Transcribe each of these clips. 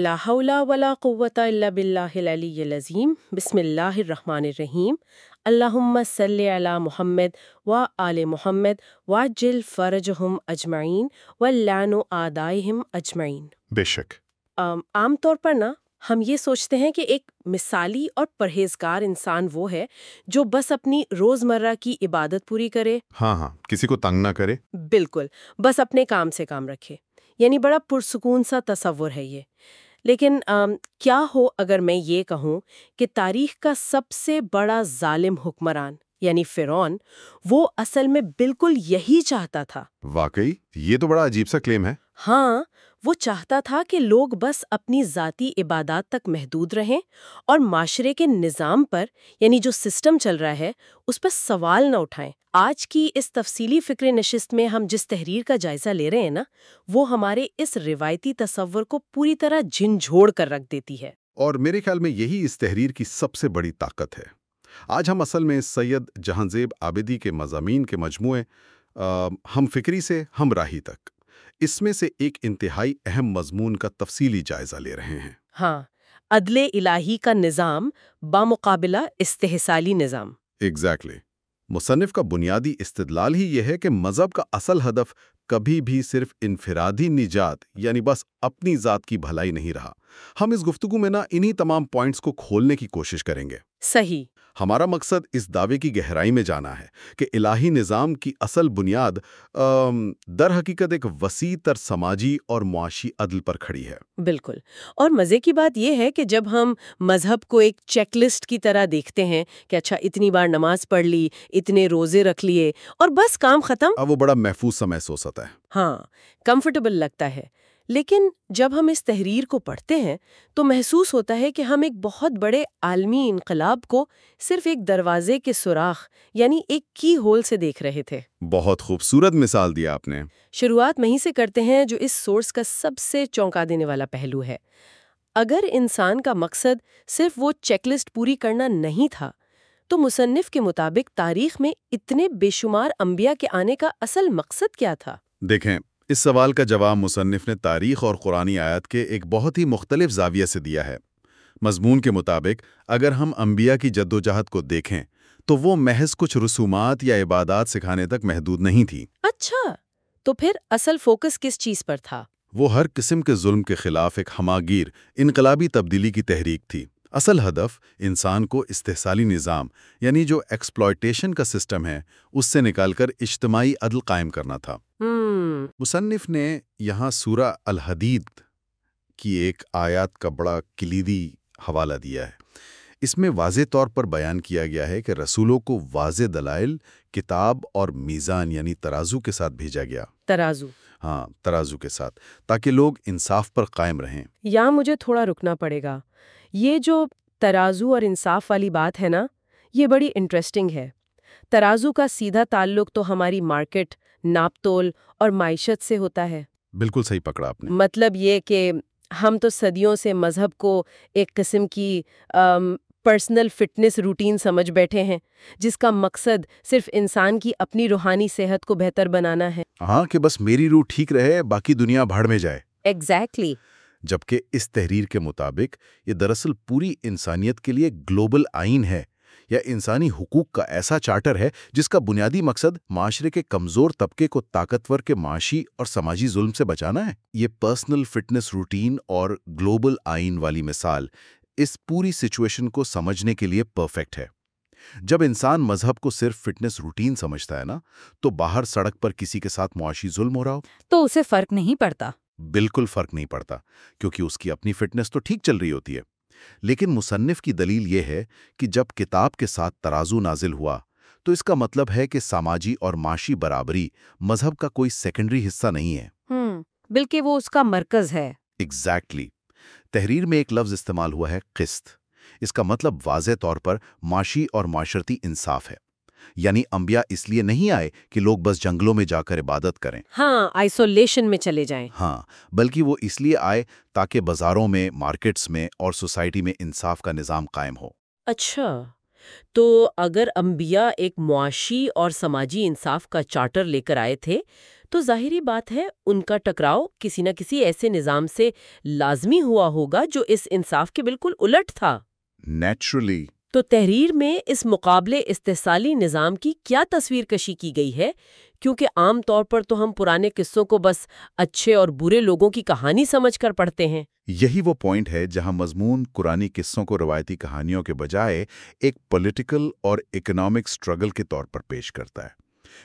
لا حول ولا قوة الا باللہ العلی العظیم. بسم اللہ الرحمن الرحیم. اللہم صلی علی محمد و آل محمد وعجل فرجہم اجمعین واللعن آدائہم اجمعین. بے شک. ام، عام طور پر نا ہم یہ سوچتے ہیں کہ ایک مثالی اور پرہیزگار انسان وہ ہے جو بس اپنی روزمرہ کی عبادت پوری کرے۔ ہاں ہاں کسی کو تنگ نہ کرے۔ بالکل بس اپنے کام سے کام رکھے۔ یعنی بڑا پرسکون سا تصور ہے یہ۔ لیکن ام، کیا ہو اگر میں یہ کہوں کہ تاریخ کا سب سے بڑا ظالم حکمران یعنی فرعون وہ اصل میں بالکل یہی چاہتا تھا؟ واقعی؟ یہ تو بڑا عجیب سا کلیم ہے۔ ہاں وہ چاہتا تھا کہ لوگ بس اپنی ذاتی عبادات تک محدود رہیں اور معاشرے کے نظام پر یعنی جو سسٹم چل رہا ہے اس پر سوال نہ اٹھائیں۔ آج کی اس تفصیلی فکر نشست میں ہم جس تحریر کا جائزہ لے رہے ہیں نا وہ ہمارے اس روایتی تصور کو پوری طرح جھنجھوڑ کر رکھ دیتی ہے۔ اور میرے خیال میں یہی اس تحریر کی سب سے بڑی طاقت ہے۔ آج ہم اصل میں سید جہانزیب آبدی کے مضامین کے مجموعے آ، ہم فکری سے ہم راہی تک۔ اس میں سے ایک انتہائی اہم مضمون کا تفصیلی جائزہ لے رہے ہیں۔ ہاں عدل الہی کا نظام بامقابلہ استحصالی نظام۔ ایگزیکٹلی مصنف کا بنیادی استدلال ہی یہ ہے کہ مذہب کا اصل ہدف کبھی بھی صرف انفرادی نجات یعنی بس اپنی ذات کی بھلائی نہیں رہا۔ ہم اس گفتگو میں نا انہی تمام پوائنٹس کو کھولنے کی کوشش کریں گے۔ صحیح۔ ہمارا مقصد اس دعوے کی گہرائی میں جانا ہے کہ الہی نظام کی اصل بنیاد در حقیقت ایک وسیع تر سماجی اور معاشی عدل پر کھڑی ہے۔ بالکل۔ اور مزے کی بات یہ ہے کہ جب ہم مذہب کو ایک چیک لسٹ کی طرح دیکھتے ہیں کہ اچھا اتنی بار نماز پڑھ لی اتنے روزے رکھ لیے اور بس کام ختم اب وہ بڑا محفوظ سا محسوس ہوتا ہے۔ ہاں کمفرٹیبل لگتا ہے۔ لیکن جب ہم اس تحریر کو پڑھتے ہیں تو محسوس ہوتا ہے کہ ہم ایک بہت بڑے عالمی انقلاب کو صرف ایک دروازے کے سوراخ یعنی ایک کی ہول سے دیکھ رہے تھے۔ بہت خوبصورت مثال دیا آپ نے۔ شروعات وہیں سے کرتے ہیں جو اس سورس کا سب سے چونکا دینے والا پہلو ہے۔ اگر انسان کا مقصد صرف وہ چیک لسٹ پوری کرنا نہیں تھا تو مصنف کے مطابق تاریخ میں اتنے بے شمار انبیاء کے آنے کا اصل مقصد کیا تھا؟ دیکھیں اس سوال کا جواب مصنف نے تاریخ اور قرآنی آیات کے ایک بہت ہی مختلف زاویہ سے دیا ہے۔ مضمون کے مطابق اگر ہم انبیاء کی جدوجہد کو دیکھیں تو وہ محض کچھ رسومات یا عبادات سکھانے تک محدود نہیں تھی اچھا تو پھر اصل فوکس کس چیز پر تھا؟ وہ ہر قسم کے ظلم کے خلاف ایک ہماگیر انقلابی تبدیلی کی تحریک تھی۔ اصل ہدف انسان کو استحصالی نظام یعنی جو ایکسپلائٹیشن کا سسٹم ہے اس سے نکال کر اجتماعی عدل قائم کرنا تھا۔ ہم مصنف نے یہاں سورہ الحدید کی ایک آیات کا بڑا کلیدی حوالہ دیا ہے۔ اس میں واضح طور پر بیان کیا گیا ہے کہ رسولوں کو واضح دلائل کتاب اور میزان یعنی ترازو کے ساتھ بھیجا گیا۔ ترازو۔ ہاں ترازو کے ساتھ تاکہ لوگ انصاف پر قائم رہیں۔ یہاں مجھے تھوڑا رکنا پڑے گا۔ یہ جو ترازو اور انصاف والی بات ہے نا یہ بڑی انٹرسٹنگ ہے۔ ترازو کا سیدھا تعلق تو ہماری مارکیٹ ناپ تول اور معیشت سے ہوتا ہے۔ بالکل صحیح پکڑا آپ نے۔ مطلب یہ کہ ہم تو صدیوں سے مذہب کو ایک قسم کی پرسنل فٹنس روٹین سمجھ بیٹھے ہیں جس کا مقصد صرف انسان کی اپنی روحانی صحت کو بہتر بنانا ہے۔ ہاں کہ بس میری روح ٹھیک رہے باقی دنیا بھاڑ میں جائے۔ ایگزیکٹلی جبکہ اس تحریر کے مطابق یہ دراصل پوری انسانیت کے لیے گلوبل آئین ہے، یا انسانی حقوق کا ایسا چارٹر ہے جس کا بنیادی مقصد معاشرے کے کمزور طبقے کو طاقتور کے معاشی اور سماجی ظلم سے بچانا ہے۔ یہ پرسنل فٹنس روٹین اور گلوبل آئین والی مثال اس پوری سچویشن کو سمجھنے کے لیے پرفیکٹ ہے۔ جب انسان مذہب کو صرف فٹنس روٹین سمجھتا ہے نا، تو باہر سڑک پر کسی کے ساتھ معاشی ظلم ہو رہا ہو۔ تو اسے فرق نہیں پڑتا۔ بالکل فرق نہیں پڑتا کیونکہ اس کی اپنی فٹنس تو ٹھیک چل رہی ہوتی ہے۔ لیکن مصنف کی دلیل یہ ہے کہ جب کتاب کے ساتھ ترازو نازل ہوا تو اس کا مطلب ہے کہ سماجی اور معاشی برابری مذہب کا کوئی سیکنڈری حصہ نہیں ہے۔ ہوں بلکہ وہ اس کا مرکز ہے۔ ایگزیکٹلی تحریر میں ایک لفظ استعمال ہوا ہے قسط۔ اس کا مطلب واضح طور پر معاشی اور معاشرتی انصاف ہے۔ یعنی انبیاء اس لیے نہیں آئے کہ لوگ بس جنگلوں میں جا کر عبادت کریں۔ ہاں آئسولیشن میں چلے جائیں۔ ہاں بلکہ وہ اس لیے آئے تاکہ بازاروں میں مارکیٹس میں اور سوسائٹی میں انصاف کا نظام قائم ہو۔ اچھا تو اگر انبیاء ایک معاشی اور سماجی انصاف کا چارٹر لے کر آئے تھے تو ظاہری بات ہے ان کا ٹکراؤ کسی نہ کسی ایسے نظام سے لازمی ہوا ہوگا جو اس انصاف کے بالکل الٹ تھا۔ نیچرلی تو تحریر میں اس مقابلے استحصالی نظام کی کیا تصویر کشی کی گئی ہے؟ کیونکہ عام طور پر تو ہم پرانے قصوں کو بس اچھے اور برے لوگوں کی کہانی سمجھ کر پڑھتے ہیں۔ یہی وہ پوائنٹ ہے جہاں مضمون قرآنی قصوں کو روایتی کہانیوں کے بجائے ایک پولیٹیکل اور اکنامک سٹرگل کے طور پر پیش کرتا ہے۔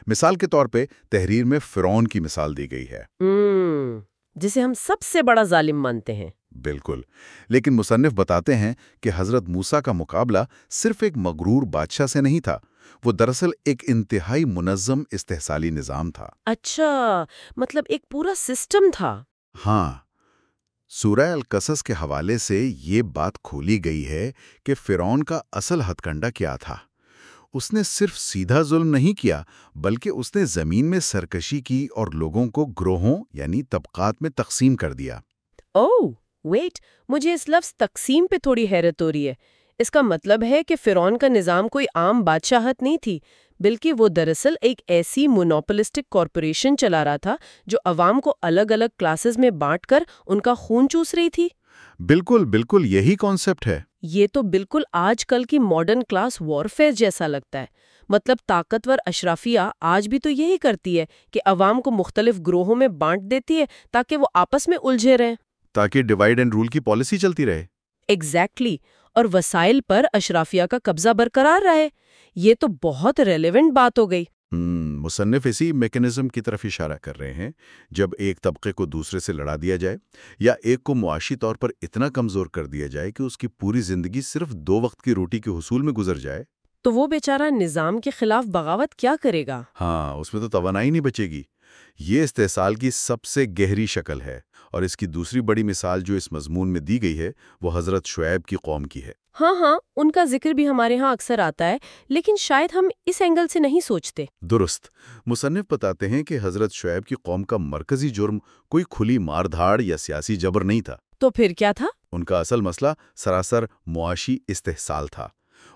مثال کے طور پہ تحریر میں فرعون کی مثال دی گئی ہے۔ ہم، جسے ہم سب سے بڑا ظالم مانتے ہیں۔ بالکل۔ لیکن مصنف بتاتے ہیں کہ حضرت موسیٰ کا مقابلہ صرف ایک مغرور بادشاہ سے نہیں تھا وہ دراصل ایک انتہائی منظم استحصالی نظام تھا۔ اچھا مطلب ایک پورا سسٹم تھا۔ ہاں۔ سورہ القصص کے حوالے سے یہ بات کھولی گئی ہے کہ فرعون کا اصل ہتھ کنڈا کیا تھا۔ اس نے صرف سیدھا ظلم نہیں کیا بلکہ اس نے زمین میں سرکشی کی اور لوگوں کو گروہوں یعنی طبقات میں تقسیم کر دیا۔ او ویٹ مجھے اس لفظ تقسیم پہ تھوڑی حیرت ہو رہی ہے۔ اس کا مطلب ہے کہ فرعون کا نظام کوئی عام بادشاہت نہیں تھی بلکہ وہ دراصل ایک ایسی مونوپلسٹک کارپوریشن چلا رہا تھا جو عوام کو الگ الگ کلاسز میں بانٹ کر ان کا خون چوس رہی تھی۔ بالکل بالکل یہی کانسیپٹ ہے۔ یہ تو بالکل آج کل کی ماڈرن کلاس وارفیئر جیسا لگتا ہے۔ مطلب طاقتور اشرافیہ آج بھی تو یہی کرتی ہے کہ عوام کو مختلف گروہوں میں بانٹ دیتی ہے تاکہ وہ آپس میں الجھے رہیں۔ تاکہ ڈیوائڈ اینڈ رول کی پالیسی چلتی رہے۔ Exactly exactly. اور وسائل پر اشرافیہ کا قبضہ برقرار رہے۔ یہ تو بہت ریلیونٹ بات ہو گئی۔ ہم، مصنف اسی میکنزم کی طرف اشارہ کر رہے ہیں۔ جب ایک طبقے کو دوسرے سے لڑا دیا جائے یا ایک کو معاشی طور پر اتنا کمزور کر دیا جائے کہ اس کی پوری زندگی صرف دو وقت کی روٹی کے حصول میں گزر جائے۔ تو وہ بیچارہ نظام کے خلاف بغاوت کیا کرے گا؟ ہاں اس میں تو توانائی نہیں بچے گی۔ یہ استحصال کی سب سے گہری شکل ہے اور اس کی دوسری بڑی مثال جو اس مضمون میں دی گئی ہے وہ حضرت شعیب کی قوم کی ہے۔ ہاں ہاں ان کا ذکر بھی ہمارے ہاں اکثر آتا ہے لیکن شاید ہم اس اینگل سے نہیں سوچتے۔ درست۔ مصنف بتاتے ہیں کہ حضرت شعیب کی قوم کا مرکزی جرم کوئی کھلی مار دھاڑ یا سیاسی جبر نہیں تھا۔ تو پھر کیا تھا؟ ان کا اصل مسئلہ سراسر معاشی استحصال تھا۔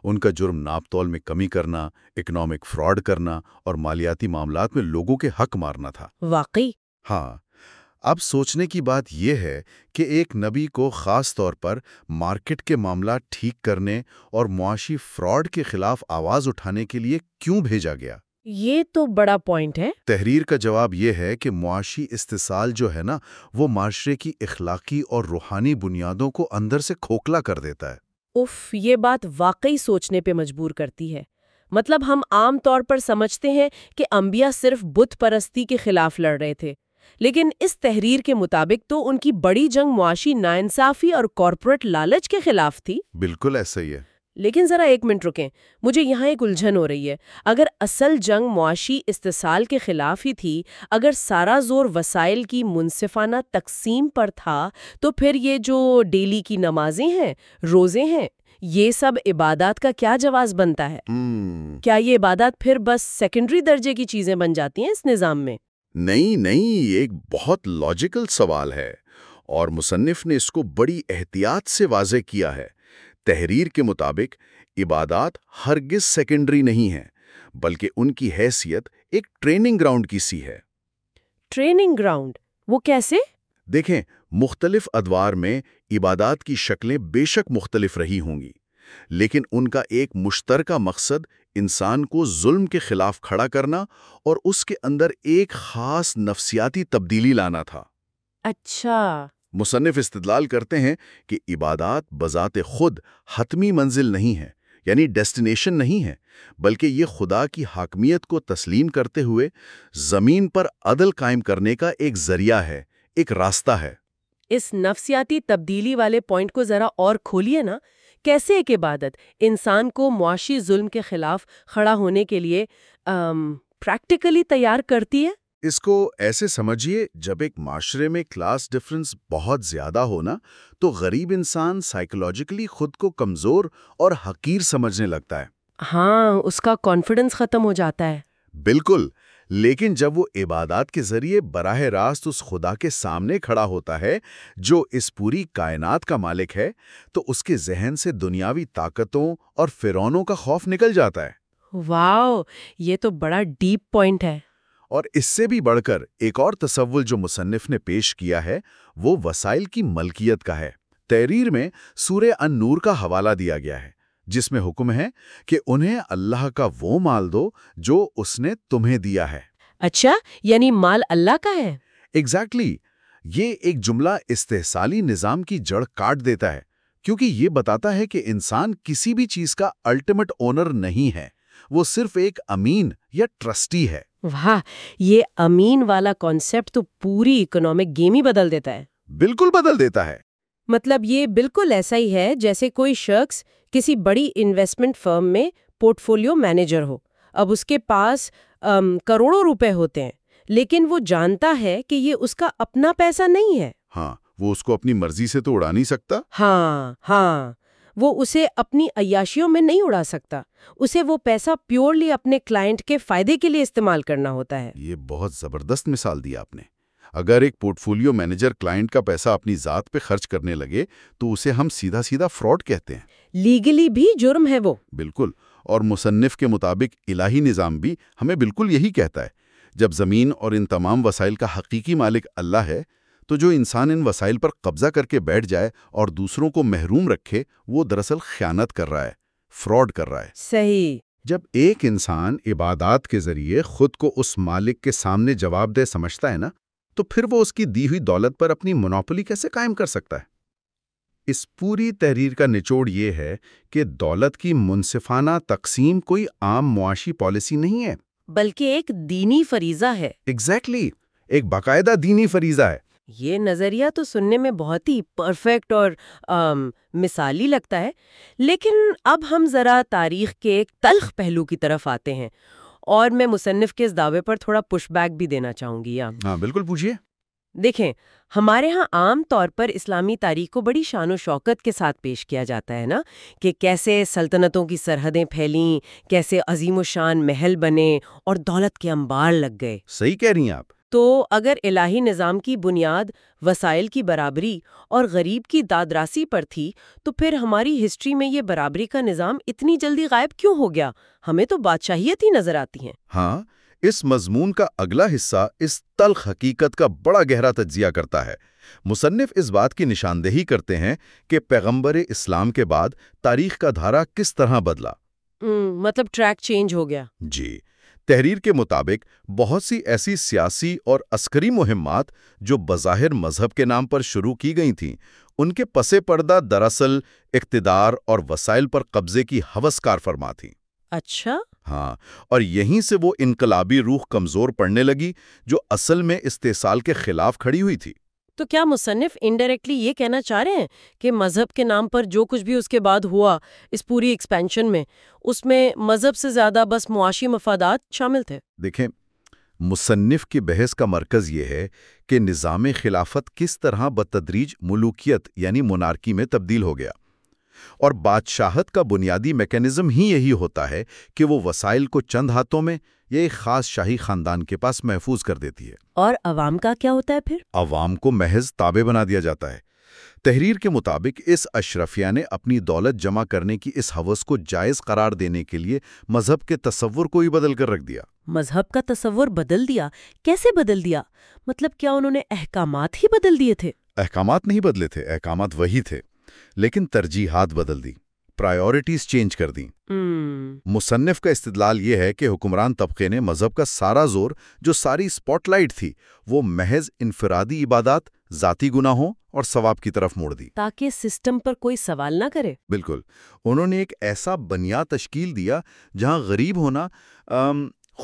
ان کا جرم ناپ تول میں کمی کرنا اکنامک فراڈ کرنا اور مالیاتی معاملات میں لوگوں کے حق مارنا تھا۔ واقعی؟ ہاں۔ اب سوچنے کی بات یہ ہے کہ ایک نبی کو خاص طور پر مارکیٹ کے معاملات ٹھیک کرنے اور معاشی فراڈ کے خلاف آواز اٹھانے کے لیے کیوں بھیجا گیا؟ یہ تو بڑا پوائنٹ ہے۔ تحریر کا جواب یہ ہے کہ معاشی استحصال جو ہے نا وہ معاشرے کی اخلاقی اور روحانی بنیادوں کو اندر سے کھوکھلا کر دیتا ہے۔ اف یہ بات واقعی سوچنے پہ مجبور کرتی ہے۔ مطلب ہم عام طور پر سمجھتے ہیں کہ انبیاء صرف بت پرستی کے خلاف لڑ رہے تھے، لیکن اس تحریر کے مطابق تو ان کی بڑی جنگ معاشی ناانصافی اور کارپوریٹ لالچ کے خلاف تھی۔ بالکل ایسا ہی ہے۔ لیکن ذرا ایک منٹ رکیں مجھے یہاں ایک الجھن ہو رہی ہے۔ اگر اصل جنگ معاشی استحصال کے خلاف ہی تھی اگر سارا زور وسائل کی منصفانہ تقسیم پر تھا تو پھر یہ جو ڈیلی کی نمازیں ہیں روزے ہیں یہ سب عبادات کا کیا جواز بنتا ہے؟ ہم، کیا یہ عبادات پھر بس سیکنڈری درجے کی چیزیں بن جاتی ہیں اس نظام میں؟ نہیں نہیں یہ ایک بہت لاجیکل سوال ہے اور مصنف نے اس کو بڑی احتیاط سے واضح کیا ہے۔ تحریر کے مطابق عبادات ہرگز سیکنڈری نہیں ہیں بلکہ ان کی حیثیت ایک ٹریننگ گراؤنڈ کی سی ہے۔ ٹریننگ گراؤنڈ وہ کیسے؟ دیکھیں مختلف ادوار میں عبادات کی شکلیں بے شک مختلف رہی ہوں گی لیکن ان کا ایک مشترکہ مقصد انسان کو ظلم کے خلاف کھڑا کرنا اور اس کے اندر ایک خاص نفسیاتی تبدیلی لانا تھا۔ اچھا۔ مصنف استدلال کرتے ہیں کہ عبادات بذات خود حتمی منزل نہیں ہے یعنی ڈیسٹینیشن نہیں ہے بلکہ یہ خدا کی حاکمیت کو تسلیم کرتے ہوئے زمین پر عدل قائم کرنے کا ایک ذریعہ ہے، ایک راستہ ہے۔ اس نفسیاتی تبدیلی والے پوائنٹ کو ذرا اور کھولیے نا، کیسے ایک عبادت انسان کو معاشی ظلم کے خلاف کھڑا ہونے کے لیے پریکٹیکلی تیار کرتی ہے؟ اس کو ایسے سمجھیے جب ایک معاشرے میں کلاس ڈفرنس بہت زیادہ ہونا تو غریب انسان سائیکولوجیکلی خود کو کمزور اور حقیر سمجھنے لگتا ہے۔ ہاں اس کا کانفیڈنس ختم ہو جاتا ہے۔ بالکل لیکن جب وہ عبادات کے ذریعے براہ راست اس خدا کے سامنے کھڑا ہوتا ہے جو اس پوری کائنات کا مالک ہے تو اس کے ذہن سے دنیاوی طاقتوں اور فرونوں کا خوف نکل جاتا ہے۔ واؤ یہ تو بڑا ڈیپ پوائنٹ ہے۔ اور اس سے بھی بڑھ کر ایک اور تصور جو مصنف نے پیش کیا ہے وہ وسائل کی ملکیت کا ہے۔ تحریر میں سورہ ان نور کا حوالہ دیا گیا ہے جس میں حکم ہے کہ انہیں اللہ کا وہ مال دو جو اس نے تمہیں دیا ہے۔ اچھا یعنی مال اللہ کا ہے؟ ایگزیکٹلی exactly, یہ ایک جملہ استحصالی نظام کی جڑ کاٹ دیتا ہے کیونکہ یہ بتاتا ہے کہ انسان کسی بھی چیز کا الٹیمیٹ اونر نہیں ہے۔ وہ صرف ایک امین یا ٹرسٹی ہے۔ واہ یہ امین والا کانسیپٹ تو پوری اکنامک گیم ہی بدل دیتا ہے۔ بالکل بدل دیتا ہے۔ مطلب یہ بالکل ایسا ہی ہے جیسے کوئی شخص کسی بڑی انویسٹمنٹ فرم میں پورٹ فولیو مینیجر ہو۔ اب اس کے پاس کروڑوں روپے ہوتے ہیں لیکن وہ جانتا ہے کہ یہ اس کا اپنا پیسہ نہیں ہے۔ ہاں وہ اس کو اپنی مرضی سے تو اڑا نہیں سکتا۔ ہاں ہاں۔ وہ اسے اپنی عیاشیوں میں نہیں اڑا سکتا۔ اسے وہ پیسہ پیورلی اپنے کلائنٹ کے فائدے کے لیے استعمال کرنا ہوتا ہے۔ یہ بہت زبردست مثال دی آپ نے۔ اگر ایک پورٹ فولیو مینیجر کلائنٹ کا پیسہ اپنی ذات پہ خرچ کرنے لگے تو اسے ہم سیدھا سیدھا فراڈ کہتے ہیں۔ لیگلی بھی جرم ہے وہ۔ بالکل۔ اور مصنف کے مطابق الہی نظام بھی ہمیں بالکل یہی کہتا ہے۔ جب زمین اور ان تمام وسائل کا حقیقی مالک اللہ ہے تو جو انسان ان وسائل پر قبضہ کر کے بیٹھ جائے اور دوسروں کو محروم رکھے وہ دراصل خیانت کر رہا ہے فراڈ کر رہا ہے۔ صحیح۔ جب ایک انسان عبادات کے ذریعے خود کو اس مالک کے سامنے جواب دہ سمجھتا ہے نا تو پھر وہ اس کی دی ہوئی دولت پر اپنی منوپلی کیسے قائم کر سکتا ہے؟ اس پوری تحریر کا نچوڑ یہ ہے کہ دولت کی منصفانہ تقسیم کوئی عام معاشی پالیسی نہیں ہے۔ بلکہ ایک دینی فریضہ ہے۔ ایگزیکٹلی exactly, ایک باقاعدہ دینی فریضہ ہے۔ یہ نظریہ تو سننے میں بہت ہی پرفیکٹ اور مثالی لگتا ہے لیکن اب ہم ذرا تاریخ کے ایک تلخ پہلو کی طرف آتے ہیں اور میں مصنف کے اس دعوے پر تھوڑا پش بیک بھی دینا چاہوں گی ہاں بالکل پوچھیے دیکھیں ہمارے ہاں عام طور پر اسلامی تاریخ کو بڑی شان و شوکت کے ساتھ پیش کیا جاتا ہے نا کہ کیسے سلطنتوں کی سرحدیں پھیلیں کیسے عظیم و شان محل بنے اور دولت کے انبار لگ گئے۔ صحیح کہہ رہی ہیں آپ۔ تو اگر الہی نظام کی بنیاد وسائل کی برابری اور غریب کی دادراسی پر تھی تو پھر ہماری ہسٹری میں یہ برابری کا نظام اتنی جلدی غائب کیوں ہو گیا؟ ہمیں تو بادشاہیت ہی نظر آتی ہیں۔ ہاں اس مضمون کا اگلا حصہ اس تلخ حقیقت کا بڑا گہرا تجزیہ کرتا ہے۔ مصنف اس بات کی نشاندہی کرتے ہیں کہ پیغمبر اسلام کے بعد تاریخ کا دھارا کس طرح بدلا۔ مطلب ٹریک چینج ہو گیا۔ جی۔ تحریر کے مطابق بہت سی ایسی سیاسی اور عسکری مہمات جو بظاہر مذہب کے نام پر شروع کی گئی تھیں ان کے پس پردہ دراصل اقتدار اور وسائل پر قبضے کی حوث کار فرما تھیں۔ اچھا۔ ہاں اور یہیں سے وہ انقلابی روح کمزور پڑنے لگی جو اصل میں استحصال کے خلاف کھڑی ہوئی تھی۔ تو کیا مصنف انڈائریکٹلی یہ کہنا چاہ رہے ہیں کہ مذہب کے نام پر جو کچھ بھی اس کے بعد ہوا اس پوری ایکسپینشن میں، اس میں مذہب سے زیادہ بس معاشی مفادات شامل تھے؟ دیکھیں، مصنف کی بحث کا مرکز یہ ہے کہ نظام خلافت کس طرح بتدریج ملوکیت یعنی منارکی میں تبدیل ہو گیا۔ اور بادشاہت کا بنیادی میکینزم ہی یہی ہوتا ہے کہ وہ وسائل کو چند ہاتھوں میں یا ایک خاص شاہی خاندان کے پاس محفوظ کر دیتی ہے۔ اور عوام کا کیا ہوتا ہے پھر؟ عوام کو محض تابع بنا دیا جاتا ہے۔ تحریر کے مطابق اس اشرفیہ نے اپنی دولت جمع کرنے کی اس حوث کو جائز قرار دینے کے لیے مذہب کے تصور کو ہی بدل کر رکھ دیا۔ مذہب کا تصور بدل دیا؟ کیسے بدل دیا؟ مطلب کیا انہوں نے احکامات ہی بدل دیے تھے؟ احکامات نہیں بدلے تھے احکامات وہی تھے لیکن ترجیحات بدل دی۔ پرائیورٹیز چینج کر دیں۔ مصنف کا استدلال یہ ہے کہ حکمران طبقے نے مذہب کا سارا زور جو ساری سپوٹ لائٹ تھی وہ محض انفرادی عبادات ذاتی گناہوں اور ثواب کی طرف موڑ دی۔ تاکہ سسٹم پر کوئی سوال نہ کرے۔ بالکل۔ انہوں نے ایک ایسا بنیاد تشکیل دیا جہاں غریب ہونا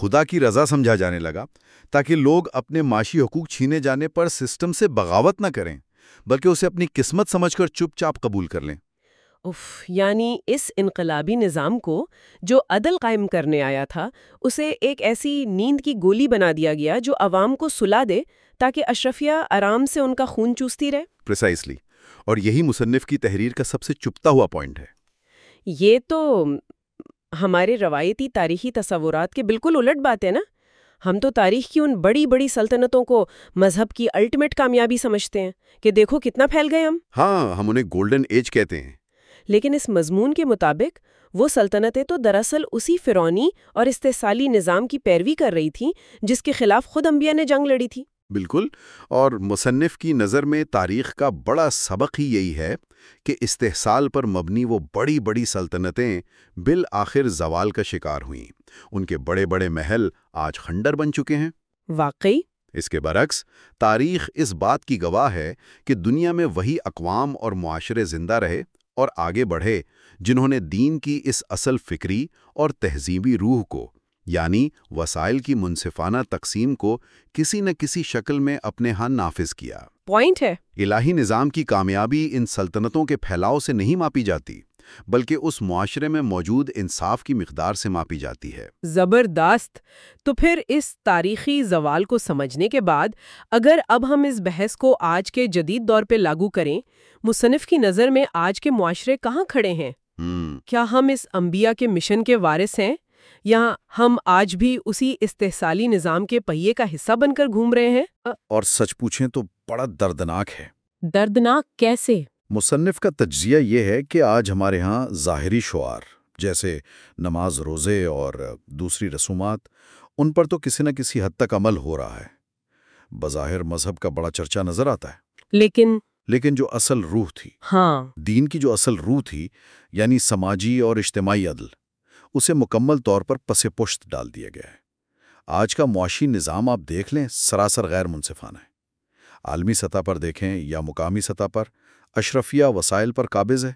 خدا کی رضا سمجھا جانے لگا تاکہ لوگ اپنے معاشی حقوق چھینے جانے پر سسٹم سے بغاوت نہ کریں بلکہ اسے اپنی قسمت سمجھ کر چپ چاپ قبول کر لیں۔ اف یعنی اس انقلابی نظام کو جو عدل قائم کرنے آیا تھا اسے ایک ایسی نیند کی گولی بنا دیا گیا جو عوام کو سلا دے تاکہ اشرفیہ آرام سے ان کا خون چوستی رہے۔ پریسائسلی اور یہی مصنف کی تحریر کا سب سے چپتا ہوا پوائنٹ ہے۔ یہ تو ہمارے روایتی تاریخی تصورات کے بالکل الٹ بات ہے نا؟ ہم تو تاریخ کی ان بڑی بڑی سلطنتوں کو مذہب کی الٹیمیٹ کامیابی سمجھتے ہیں کہ دیکھو کتنا پھیل گئے ہم۔ ہاں ہم انہیں گولڈن ایج کہتے ہیں۔ لیکن اس مضمون کے مطابق وہ سلطنتیں تو دراصل اسی فرونی اور استحصالی نظام کی پیروی کر رہی تھیں جس کے خلاف خود انبیاء نے جنگ لڑی تھی۔ بالکل اور مصنف کی نظر میں تاریخ کا بڑا سبق ہی یہی ہے کہ استحصال پر مبنی وہ بڑی بڑی سلطنتیں بالآخر زوال کا شکار ہوئیں۔ ان کے بڑے بڑے محل آج خنڈر بن چکے ہیں۔ واقعی؟ اس کے برعکس تاریخ اس بات کی گواہ ہے کہ دنیا میں وہی اقوام اور معاشرے زندہ رہے اور آگے بڑھے جنہوں نے دین کی اس اصل فکری اور تہذیبی روح کو یعنی وسائل کی منصفانہ تقسیم کو کسی نہ کسی شکل میں اپنے ہاں نافذ کیا۔ پوائنٹ ہے۔ الہی نظام کی کامیابی ان سلطنتوں کے پھیلاؤ سے نہیں ماپی جاتی۔ بلکہ اس معاشرے میں موجود انصاف کی مقدار سے ماپی جاتی ہے۔ زبردست! تو پھر اس تاریخی زوال کو سمجھنے کے بعد اگر اب ہم اس بحث کو آج کے جدید دور پہ لاگو کریں مصنف کی نظر میں آج کے معاشرے کہاں کھڑے ہیں؟ ہم کیا ہم اس انبیاء کے مشن کے وارث ہیں؟ یا ہم آج بھی اسی استحصالی نظام کے پہیے کا حصہ بن کر گھوم رہے ہیں؟ اور سچ پوچھیں تو بڑا دردناک ہے۔ دردناک کیسے؟ مصنف کا تجزیہ یہ ہے کہ آج ہمارے ہاں ظاہری شعار جیسے نماز روزے اور دوسری رسومات ان پر تو کسی نہ کسی حد تک عمل ہو رہا ہے۔ بظاہر مذہب کا بڑا چرچا نظر آتا ہے۔ لیکن لیکن جو اصل روح تھی ہاں۔ دین کی جو اصل روح تھی یعنی سماجی اور اجتماعی عدل اسے مکمل طور پر پس پشت ڈال دیا گیا ہے۔ آج کا معاشی نظام آپ دیکھ لیں سراسر غیر منصفانہ ہے۔ عالمی سطح پر دیکھیں یا مقامی سطح پر اشرفیہ وسائل پر قابض ہے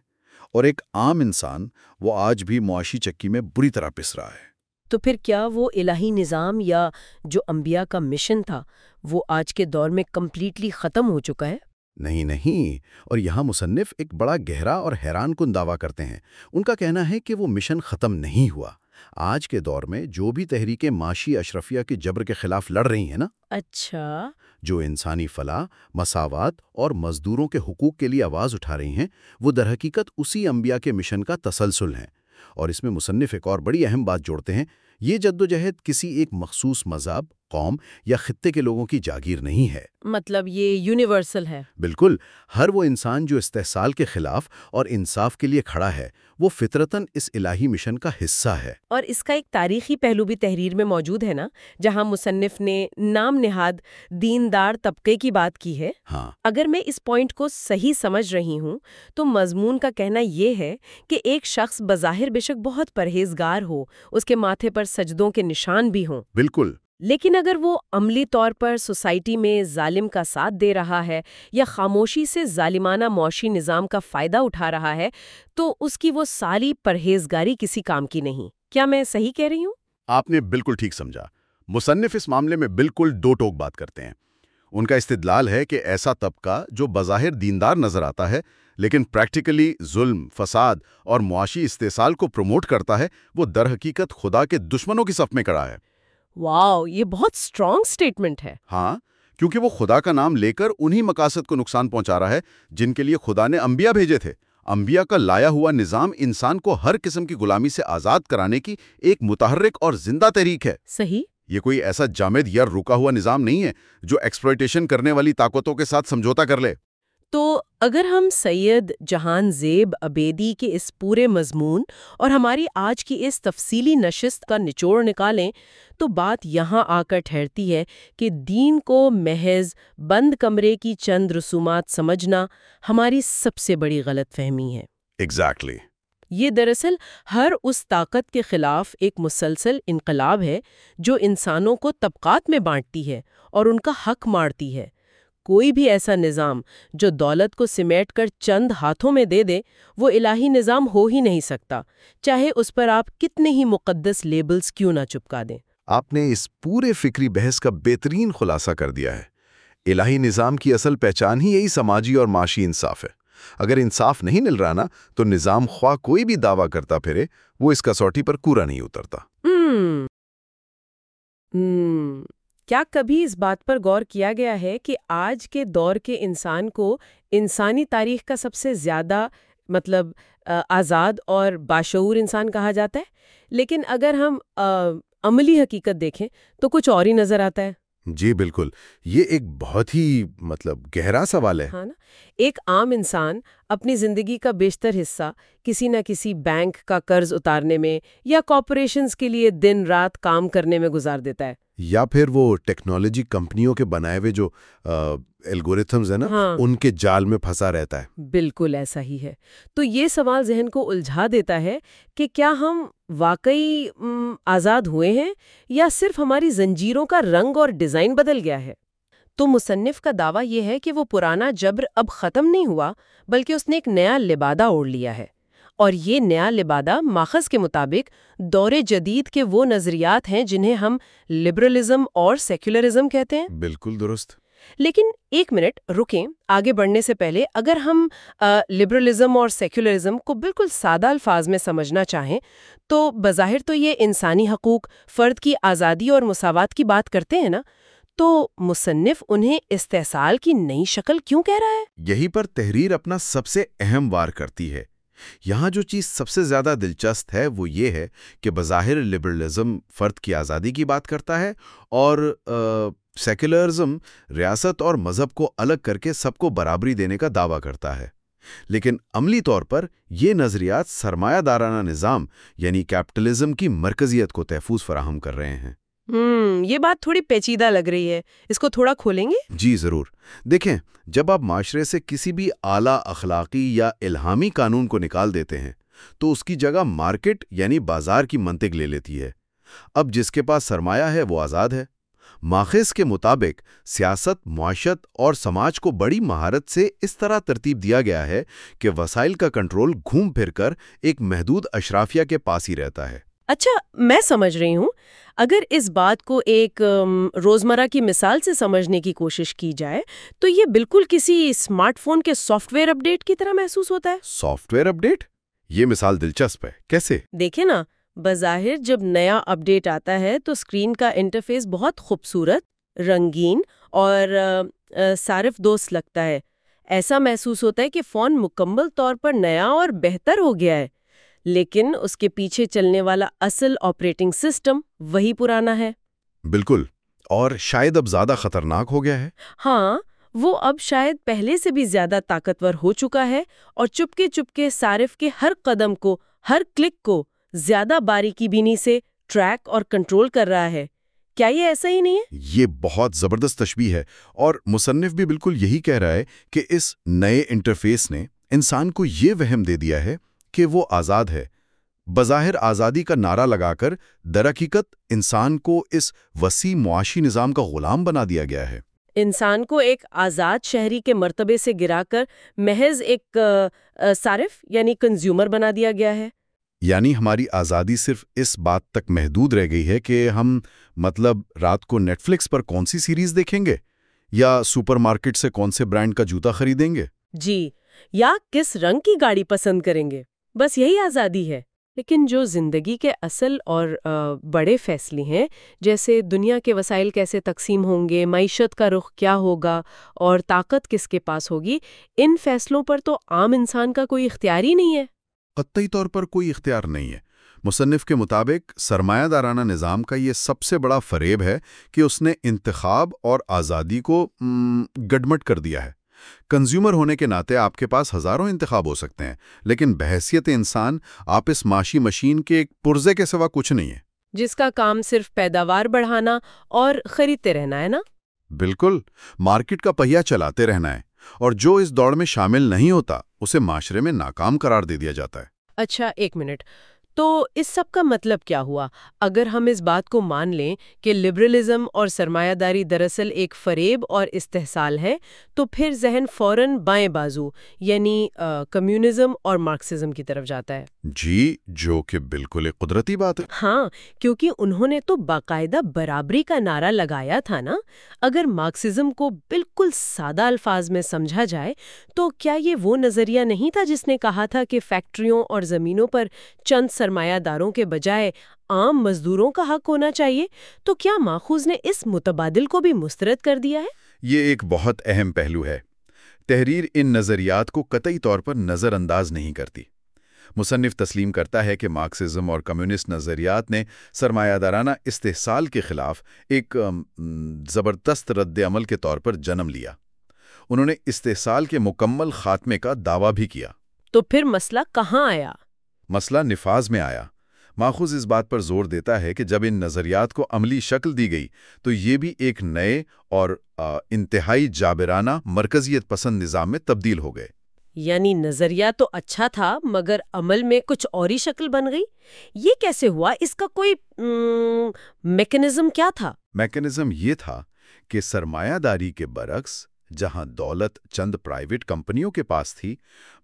اور ایک عام انسان وہ آج بھی معاشی چکی میں بری طرح پس رہا ہے۔ تو پھر کیا وہ الہی نظام یا جو انبیاء کا مشن تھا وہ آج کے دور میں کمپلیٹلی ختم ہو چکا ہے؟ نہیں نہیں اور یہاں مصنف ایک بڑا گہرا اور حیران کن دعویٰ کرتے ہیں۔ ان کا کہنا ہے کہ وہ مشن ختم نہیں ہوا۔ آج کے دور میں جو بھی تحریکیں معاشی اشرفیہ کے جبر کے خلاف لڑ رہی ہیں نا۔ اچھا۔ جو انسانی فلاح، مساوات اور مزدوروں کے حقوق کے لیے آواز اٹھا رہی ہیں، وہ درحقیقت اسی انبیاء کے مشن کا تسلسل ہیں۔ اور اس میں مصنف ایک اور بڑی اہم بات جوڑتے ہیں۔ یہ جدوجہد کسی ایک مخصوص مذہب قوم یا خطے کے لوگوں کی جاگیر نہیں ہے۔ مطلب یہ یونیورسل ہے۔ بالکل ہر وہ انسان جو استحصال کے خلاف اور انصاف کے لیے کھڑا ہے وہ فطرتاً اس الہی مشن کا حصہ ہے۔ اور اس کا ایک تاریخی پہلو بھی تحریر میں موجود ہے نا جہاں مصنف نے نام نہاد دیندار طبقے کی بات کی ہے۔ ہاں۔ اگر میں اس پوائنٹ کو صحیح سمجھ رہی ہوں تو مضمون کا کہنا یہ ہے کہ ایک شخص بظاہر بے شک بہت پرہیزگار ہو اس کے ماتھے پر سجدوں کے نشان بھی ہوں۔ بالکل۔ لیکن اگر وہ عملی طور پر سوسائٹی میں ظالم کا ساتھ دے رہا ہے یا خاموشی سے ظالمانہ معاشی نظام کا فائدہ اٹھا رہا ہے تو اس کی وہ ساری پرہیزگاری کسی کام کی نہیں۔ کیا میں صحیح کہہ رہی ہوں؟ آپ نے بالکل ٹھیک سمجھا۔ مصنف اس معاملے میں بالکل دو ٹوک بات کرتے ہیں۔ ان کا استدلال ہے کہ ایسا طبقہ جو بظاہر دیندار نظر آتا ہے لیکن پریکٹیکلی ظلم فساد اور معاشی استحصال کو پروموٹ کرتا ہے وہ در حقیقت خدا کے دشمنوں کی صف میں کڑا ہے۔ واؤ یہ بہت اسٹرانگ سٹیٹمنٹ ہے۔ ہاں کیونکہ وہ خدا کا نام لے کر انہی مقاصد کو نقصان پہنچا رہا ہے جن کے لیے خدا نے انبیاء بھیجے تھے۔ انبیاء کا لایا ہوا نظام انسان کو ہر قسم کی غلامی سے آزاد کرانے کی ایک متحرک اور زندہ تحریک ہے۔ صحیح؟ یہ کوئی ایسا جامد یا رکا ہوا نظام نہیں ہے جو ایکسپلویٹیشن کرنے والی طاقتوں کے ساتھ سمجھوتا کر لے۔ تو اگر ہم سید جہان زیب ابیدی کے اس پورے مضمون اور ہماری آج کی اس تفصیلی نشست کا نچوڑ نکالیں تو بات یہاں آ کر ٹھہرتی ہے کہ دین کو محض بند کمرے کی چند رسومات سمجھنا ہماری سب سے بڑی غلط فہمی ہے۔ ایگزیکٹلی یہ دراصل ہر اس طاقت کے خلاف ایک مسلسل انقلاب ہے جو انسانوں کو طبقات میں بانٹتی ہے اور ان کا حق مارتی ہے۔ کوئی بھی ایسا نظام جو دولت کو سمیٹ کر چند ہاتھوں میں دے دے وہ الہی نظام ہو ہی نہیں سکتا۔ چاہے اس پر آپ کتنے ہی مقدس لیبلز کیوں نہ چپکا دیں۔ آپ نے اس پورے فکری بحث کا بہترین خلاصہ کر دیا ہے۔ الہی نظام کی اصل پہچان ہی یہی سماجی اور معاشی انصاف ہے۔ اگر انصاف نہیں مل رہا نا تو نظام خواہ کوئی بھی دعویٰ کرتا پھرے وہ اس کسوٹی پر کورا نہیں اترتا۔ ہم ہم کیا کبھی اس بات پر غور کیا گیا ہے کہ آج کے دور کے انسان کو انسانی تاریخ کا سب سے زیادہ مطلب آزاد اور باشعور انسان کہا جاتا ہے؟ لیکن اگر ہم عملی حقیقت دیکھیں تو کچھ اور ہی نظر آتا ہے۔ جی بالکل یہ ایک بہت ہی مطلب گہرا سوال ہے۔ ہاں نا؟ ایک عام انسان اپنی زندگی کا بیشتر حصہ کسی نہ کسی بینک کا قرض اتارنے میں یا کارپوریشنز کے لیے دن رات کام کرنے میں گزار دیتا ہے۔ یا پھر وہ ٹیکنالوجی کمپنیوں کے بنائے ہوئے جو الگوریتھمز ہیں نا ہاں۔ ان کے جال میں پھنسا رہتا ہے۔ بالکل ایسا ہی ہے۔ تو یہ سوال ذہن کو الجھا دیتا ہے کہ کیا ہم واقعی آزاد ہوئے ہیں یا صرف ہماری زنجیروں کا رنگ اور ڈیزائن بدل گیا ہے؟ تو مصنف کا دعویٰ یہ ہے کہ وہ پرانا جبر اب ختم نہیں ہوا بلکہ اس نے ایک نیا لبادہ اوڑھ لیا ہے۔ اور یہ نیا لبادہ ماخذ کے مطابق دور جدید کے وہ نظریات ہیں جنہیں ہم لبرلزم اور سیکولرزم کہتے ہیں۔ بالکل درست۔ لیکن ایک منٹ، رکیں، آگے بڑھنے سے پہلے اگر ہم لبرلزم اور سیکولرزم کو بالکل سادہ الفاظ میں سمجھنا چاہیں، تو بظاہر تو یہ انسانی حقوق، فرد کی آزادی اور مساوات کی بات کرتے ہیں نا؟ تو مصنف انہیں استحصال کی نئی شکل کیوں کہہ رہا ہے؟ یہی پر تحریر اپنا سب سے اہم وار کرتی ہے۔ یہاں جو چیز سب سے زیادہ دلچسپ ہے وہ یہ ہے کہ بظاہر لبرلزم فرد کی آزادی کی بات کرتا ہے اور سیکولرزم ریاست اور مذہب کو الگ کر کے سب کو برابری دینے کا دعویٰ کرتا ہے۔ لیکن عملی طور پر یہ نظریات سرمایہ دارانہ نظام یعنی کیپٹلزم کی مرکزیت کو تحفظ فراہم کر رہے ہیں۔ ہم یہ بات تھوڑی پیچیدہ لگ رہی ہے۔ اس کو تھوڑا کھولیں گے؟ جی ضرور۔ دیکھیں جب آپ معاشرے سے کسی بھی اعلیٰ اخلاقی یا الہامی قانون کو نکال دیتے ہیں تو اس کی جگہ مارکیٹ یعنی بازار کی منطق لے لیتی ہے۔ اب جس کے پاس سرمایہ ہے وہ آزاد ہے۔ ماخذ کے مطابق سیاست معاشت اور سماج کو بڑی مہارت سے اس طرح ترتیب دیا گیا ہے کہ وسائل کا کنٹرول گھوم پھر کر ایک محدود اشرافیہ کے پاس ہی رہتا ہے۔ اچھا میں سمجھ رہی ہوں۔ اگر اس بات کو ایک روزمرہ کی مثال سے سمجھنے کی کوشش کی جائے تو یہ بالکل کسی اسمارٹ فون کے سافٹ ویئر اپڈیٹ کی طرح محسوس ہوتا ہے۔ سافٹ ویئر اپڈیٹ یہ مثال دلچسپ ہے۔ کیسے؟ دیکھیں نا۔ بظاہر جب نیا اپڈیٹ آتا ہے تو اسکرین کا انٹرفیس بہت خوبصورت رنگین اور صارف دوست لگتا ہے۔ ایسا محسوس ہوتا ہے کہ فون مکمل طور پر نیا اور بہتر ہو گیا ہے۔ لیکن اس کے پیچھے چلنے والا اصل آپریٹنگ سسٹم وہی پرانا ہے۔ بالکل۔ اور شاید اب زیادہ خطرناک ہو گیا ہے۔ ہاں وہ اب شاید پہلے سے بھی زیادہ طاقتور ہو چکا ہے اور چپکے چپکے صارف کے ہر قدم کو ہر کلک کو زیادہ باریکی بینی سے ٹریک اور کنٹرول کر رہا ہے۔ کیا یہ ایسا ہی نہیں ہے؟ یہ بہت زبردست تشبیح ہے اور مصنف بھی بالکل یہی کہہ رہا ہے کہ اس نئے انٹرفیس نے انسان کو یہ وہم دے دیا ہے کہ وہ آزاد ہے۔ بظاہر آزادی کا نعرہ لگا کر درحقیقت انسان کو اس وسیع معاشی نظام کا غلام بنا دیا گیا ہے۔ انسان کو ایک آزاد شہری کے مرتبے سے گرا کر محض ایک صارف یعنی کنزیومر بنا دیا گیا ہے۔ یعنی ہماری آزادی صرف اس بات تک محدود رہ گئی ہے کہ ہم مطلب رات کو نیٹ فلکس پر کون سی سیریز دیکھیں گے؟ یا سپر مارکیٹ سے کون سے برانڈ کا جوتا خریدیں گے؟ جی یا کس رنگ کی گاڑی پسند کریں گے؟ بس یہی آزادی ہے۔ لیکن جو زندگی کے اصل اور آ، بڑے فیصلے ہیں جیسے دنیا کے وسائل کیسے تقسیم ہوں گے معیشت کا رخ کیا ہوگا اور طاقت کس کے پاس ہوگی ان فیصلوں پر تو عام انسان کا کوئی اختیار ہی نہیں ہے۔ قطعی طور پر کوئی اختیار نہیں ہے۔ مصنف کے مطابق سرمایہ دارانہ نظام کا یہ سب سے بڑا فریب ہے کہ اس نے انتخاب اور آزادی کو گڈمٹ کر دیا ہے۔ کنزیومر ہونے کے ناطے آپ کے پاس ہزاروں انتخاب ہو سکتے ہیں لیکن بحیثیت انسان آپ اس معاشی مشین کے ایک پرزے کے سوا کچھ نہیں ہے۔ جس کا کام صرف پیداوار بڑھانا اور خریدتے رہنا ہے نا؟ بالکل۔ مارکیٹ کا پہیا چلاتے رہنا ہے۔ اور جو اس دوڑ میں شامل نہیں ہوتا، اسے معاشرے میں ناکام قرار دے دیا جاتا ہے۔ اچھا ایک منٹ۔ تو اس سب کا مطلب کیا ہوا؟ اگر ہم اس بات کو مان لیں کہ لبرلزم اور سرمایہ داری دراصل ایک فریب اور استحصال ہے تو پھر ذہن فوراً بائیں بازو یعنی کمیونزم اور مارکسزم کی طرف جاتا ہے۔ جی جو کہ بالکل ایک قدرتی بات ہے۔ ہاں کیونکہ انہوں نے تو باقاعدہ برابری کا نعرہ لگایا تھا نا۔ اگر مارکسزم کو بالکل سادہ الفاظ میں سمجھا جائے تو کیا یہ وہ نظریہ نہیں تھا جس نے کہا تھا کہ فیکٹریوں اور زمینوں پر چند سرمایہ داروں کے بجائے عام مزدوروں کا حق ہونا چاہیے تو کیا ماخوذ نے اس متبادل کو بھی مسترد کر دیا ہے؟ یہ ایک بہت اہم پہلو ہے۔ تحریر ان نظریات کو قطعی طور پر نظر انداز نہیں کرتی۔ مصنف تسلیم کرتا ہے کہ مارکسزم اور کمیونسٹ نظریات نے سرمایہ دارانہ استحصال کے خلاف ایک زبردست رد عمل کے طور پر جنم لیا۔ انہوں نے استحصال کے مکمل خاتمے کا دعویٰ بھی کیا۔ تو پھر مسئلہ کہاں آیا؟ مسئلہ نفاذ میں آیا۔ ماخوذ اس بات پر زور دیتا ہے کہ جب ان نظریات کو عملی شکل دی گئی تو یہ بھی ایک نئے اور انتہائی جابرانہ مرکزیت پسند نظام میں تبدیل ہو گئے۔ یعنی نظریہ تو اچھا تھا مگر عمل میں کچھ اور ہی شکل بن گئی۔ یہ کیسے ہوا؟ اس کا کوئی میکنزم کیا تھا؟ میکنزم یہ تھا کہ سرمایہ داری کے برعکس جہاں دولت چند پرائیویٹ کمپنیوں کے پاس تھی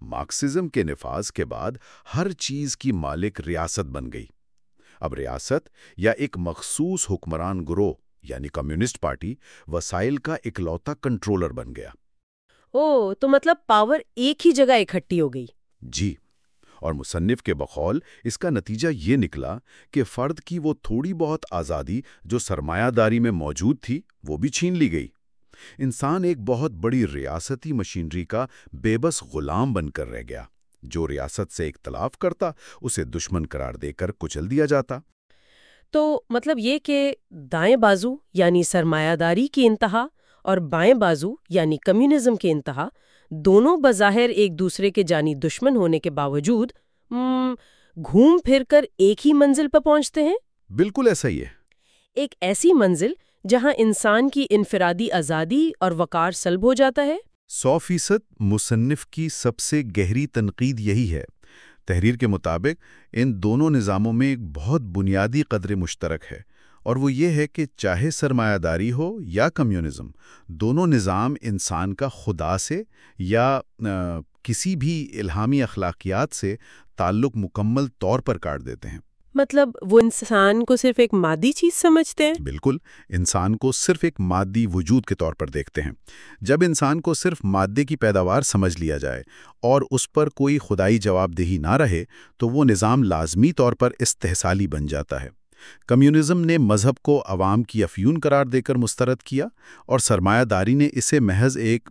مارکسزم کے نفاذ کے بعد ہر چیز کی مالک ریاست بن گئی۔ اب ریاست یا ایک مخصوص حکمران گروہ یعنی کمیونسٹ پارٹی وسائل کا اکلوتا کنٹرولر بن گیا۔ او تو مطلب پاور ایک ہی جگہ اکٹھی ہو گئی۔ جی اور مصنف کے بقول اس کا نتیجہ یہ نکلا کہ فرد کی وہ تھوڑی بہت آزادی جو سرمایہ داری میں موجود تھی وہ بھی چھین لی گئی۔ انسان ایک بہت بڑی ریاستی مشینری کا بے بس غلام بن کر رہ گیا۔ جو ریاست سے اختلاف کرتا اسے دشمن قرار دے کر کچل دیا جاتا۔ تو مطلب یہ کہ دائیں بازو یعنی سرمایہ داری کی انتہا اور بائیں بازو یعنی کمیونزم کی انتہا دونوں بظاہر ایک دوسرے کے جانی دشمن ہونے کے باوجود گھوم پھر کر ایک ہی منزل پر پہنچتے ہیں؟ بالکل ایسا ہی ہے۔ ایک ایسی منزل جہاں انسان کی انفرادی آزادی اور وقار سلب ہو جاتا ہے؟ سو فیصد مصنف کی سب سے گہری تنقید یہی ہے۔ تحریر کے مطابق ان دونوں نظاموں میں ایک بہت بنیادی قدر مشترک ہے اور وہ یہ ہے کہ چاہے سرمایہ داری ہو یا کمیونزم دونوں نظام انسان کا خدا سے یا آ، کسی بھی الہامی اخلاقیات سے تعلق مکمل طور پر کاٹ دیتے ہیں۔ مطلب وہ انسان کو صرف ایک مادی چیز سمجھتے ہیں؟ بالکل، انسان کو صرف ایک مادی وجود کے طور پر دیکھتے ہیں۔ جب انسان کو صرف مادے کی پیداوار سمجھ لیا جائے اور اس پر کوئی خدائی جواب دہی نہ رہے، تو وہ نظام لازمی طور پر استحصالی بن جاتا ہے۔ کمیونزم نے مذہب کو عوام کی افیون قرار دے کر مسترد کیا اور سرمایہ داری نے اسے محض ایک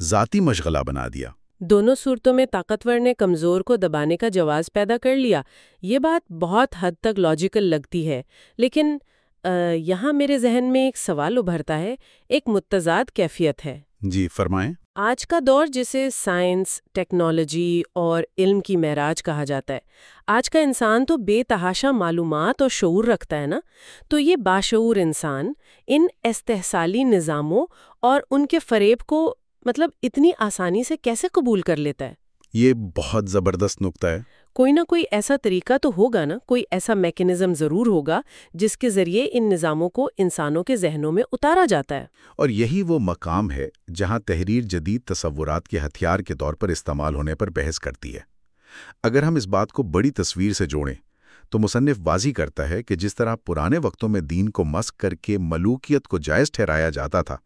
ذاتی مشغلہ بنا دیا۔ دونوں صورتوں میں طاقتور نے کمزور کو دبانے کا جواز پیدا کر لیا۔ یہ بات بہت حد تک لاجیکل لگتی ہے لیکن آ, یہاں میرے ذہن میں ایک سوال ابھرتا ہے ایک متضاد کیفیت ہے۔ جی فرمائیں۔ آج کا دور جسے سائنس ٹیکنالوجی اور علم کی معراج کہا جاتا ہے آج کا انسان تو بے تحاشا معلومات اور شعور رکھتا ہے نا؟ تو یہ باشعور انسان ان استحصالی نظاموں اور ان کے فریب کو مطلب اتنی آسانی سے کیسے قبول کر لیتا ہے؟ یہ بہت زبردست نقطہ ہے۔ کوئی نہ کوئی ایسا طریقہ تو ہوگا نا کوئی ایسا میکنزم ضرور ہوگا جس کے ذریعے ان نظاموں کو انسانوں کے ذہنوں میں اتارا جاتا ہے۔ اور یہی وہ مقام ہے جہاں تحریر جدید تصورات کے ہتھیار کے طور پر استعمال ہونے پر بحث کرتی ہے۔ اگر ہم اس بات کو بڑی تصویر سے جوڑیں تو مصنف واضح کرتا ہے کہ جس طرح پرانے وقتوں میں دین کو مسک کر کے ملوکیت کو جائز ٹھہرایا جاتا تھا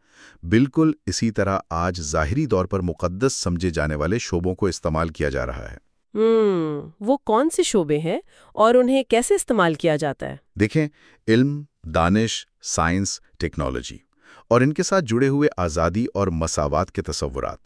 بالکل اسی طرح آج ظاہری طور پر مقدس سمجھے جانے والے شعبوں کو استعمال کیا جا رہا ہے۔ ہم وہ کون سے شعبے ہیں اور انہیں کیسے استعمال کیا جاتا ہے؟ دیکھیں علم دانش سائنس ٹیکنالوجی اور ان کے ساتھ جڑے ہوئے آزادی اور مساوات کے تصورات۔